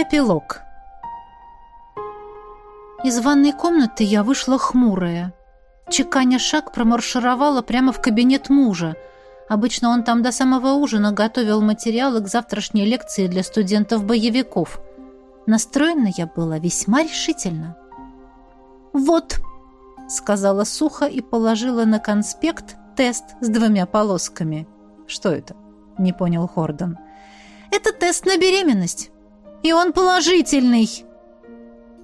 Эпилог. Из ванной комнаты я вышла хмурая. Чеканя шаг промаршировала прямо в кабинет мужа. Обычно он там до самого ужина готовил материалы к завтрашней лекции для студентов-боевиков. Настроена я была весьма решительно. «Вот», — сказала сухо и положила на конспект тест с двумя полосками. «Что это?» — не понял Хордон. «Это тест на беременность. И он положительный!»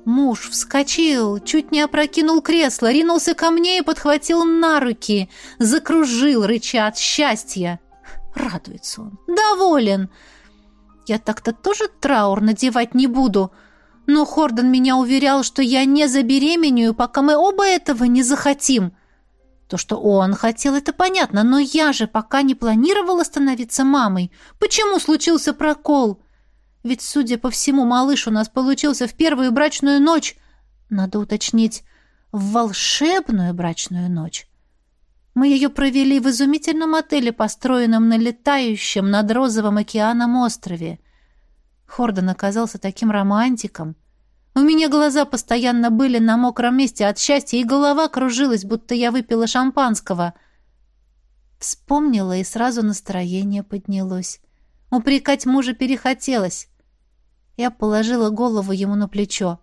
Муж вскочил, чуть не опрокинул кресло, ринулся ко мне и подхватил на руки, закружил, рыча от счастья. Радуется он, доволен. Я так-то тоже траур надевать не буду, но Хордон меня уверял, что я не забеременею, пока мы оба этого не захотим. То, что он хотел, это понятно, но я же пока не планировала становиться мамой. Почему случился прокол?» Ведь, судя по всему, малыш у нас получился в первую брачную ночь. Надо уточнить, в волшебную брачную ночь. Мы ее провели в изумительном отеле, построенном на летающем над Розовым океаном острове. Хордон оказался таким романтиком. У меня глаза постоянно были на мокром месте от счастья, и голова кружилась, будто я выпила шампанского. Вспомнила, и сразу настроение поднялось. Упрекать мужа перехотелось. Я положила голову ему на плечо.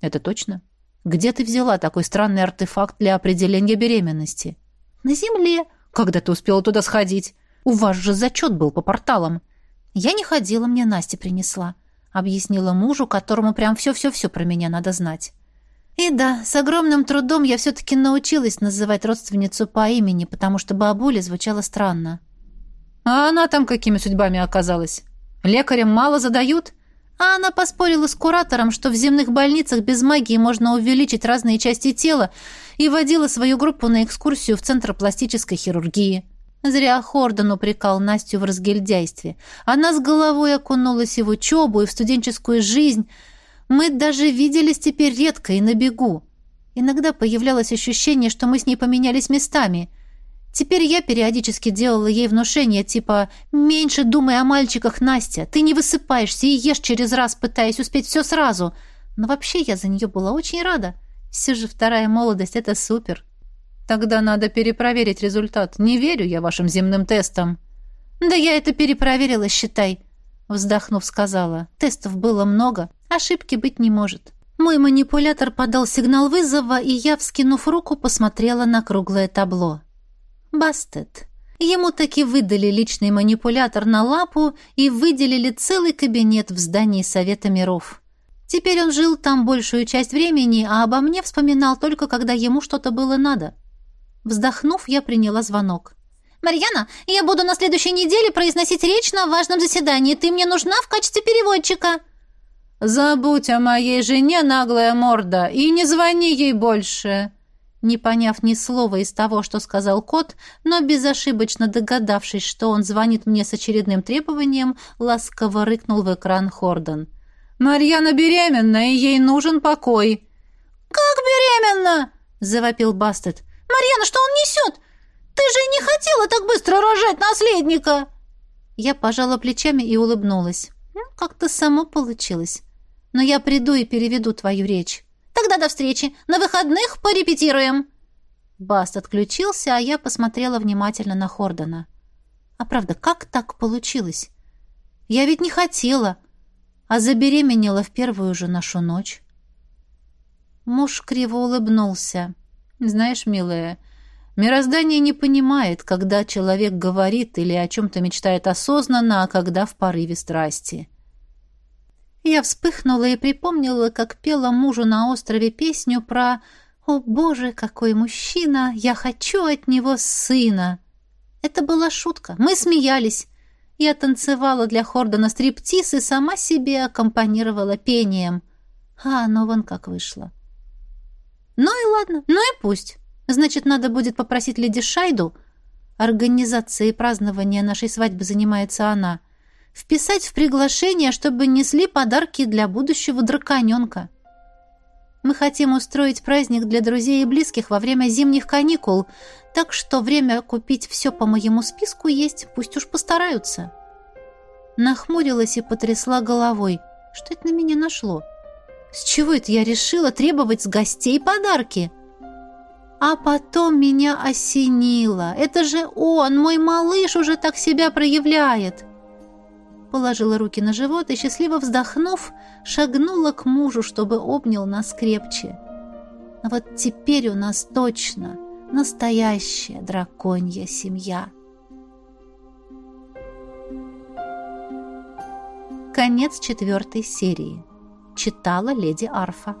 «Это точно? Где ты взяла такой странный артефакт для определения беременности?» «На земле. Когда ты успела туда сходить? У вас же зачет был по порталам». «Я не ходила, мне Настя принесла», — объяснила мужу, которому прям все-все-все про меня надо знать. И да, с огромным трудом я все-таки научилась называть родственницу по имени, потому что бабуля звучала странно. «А она там какими судьбами оказалась? Лекарям мало задают?» А она поспорила с куратором, что в земных больницах без магии можно увеличить разные части тела, и водила свою группу на экскурсию в Центр пластической хирургии. Зря Хордон упрекал Настю в разгильдяйстве. Она с головой окунулась и в учебу, и в студенческую жизнь. Мы даже виделись теперь редко и на бегу. Иногда появлялось ощущение, что мы с ней поменялись местами — Теперь я периодически делала ей внушение, типа «меньше думай о мальчиках, Настя, ты не высыпаешься и ешь через раз, пытаясь успеть все сразу». Но вообще я за нее была очень рада. Все же вторая молодость — это супер. Тогда надо перепроверить результат. Не верю я вашим земным тестам. Да я это перепроверила, считай. Вздохнув, сказала. Тестов было много, ошибки быть не может. Мой манипулятор подал сигнал вызова, и я, вскинув руку, посмотрела на круглое табло. Бастет. Ему таки выдали личный манипулятор на лапу и выделили целый кабинет в здании Совета миров. Теперь он жил там большую часть времени, а обо мне вспоминал только, когда ему что-то было надо. Вздохнув, я приняла звонок. «Марьяна, я буду на следующей неделе произносить речь на важном заседании. Ты мне нужна в качестве переводчика». «Забудь о моей жене, наглая морда, и не звони ей больше», не поняв ни слова из того, что сказал кот, но безошибочно догадавшись, что он звонит мне с очередным требованием, ласково рыкнул в экран Хордон. «Марьяна беременна, и ей нужен покой». «Как беременна?» — завопил Бастет. «Марьяна, что он несет? Ты же не хотела так быстро рожать наследника!» Я пожала плечами и улыбнулась. «Как-то само получилось. Но я приду и переведу твою речь». Тогда до встречи. На выходных порепетируем». Баст отключился, а я посмотрела внимательно на Хордона. «А правда, как так получилось? Я ведь не хотела, а забеременела в первую же нашу ночь». Муж криво улыбнулся. «Знаешь, милая, мироздание не понимает, когда человек говорит или о чем-то мечтает осознанно, а когда в порыве страсти». Я вспыхнула и припомнила, как пела мужу на острове песню про «О, Боже, какой мужчина! Я хочу от него сына!» Это была шутка. Мы смеялись. Я танцевала для Хордона стриптиз и сама себе аккомпанировала пением. А оно вон как вышло. Ну и ладно, ну и пусть. Значит, надо будет попросить леди Шайду. Организацией празднования нашей свадьбы занимается она — вписать в приглашение, чтобы несли подарки для будущего драконенка. Мы хотим устроить праздник для друзей и близких во время зимних каникул, так что время купить все по моему списку есть, пусть уж постараются. Нахмурилась и потрясла головой. Что это на меня нашло? С чего это я решила требовать с гостей подарки? А потом меня осенило. Это же он, мой малыш, уже так себя проявляет. Положила руки на живот и, счастливо вздохнув, шагнула к мужу, чтобы обнял нас крепче. Вот теперь у нас точно настоящая драконья семья. Конец четвертой серии. Читала леди Арфа.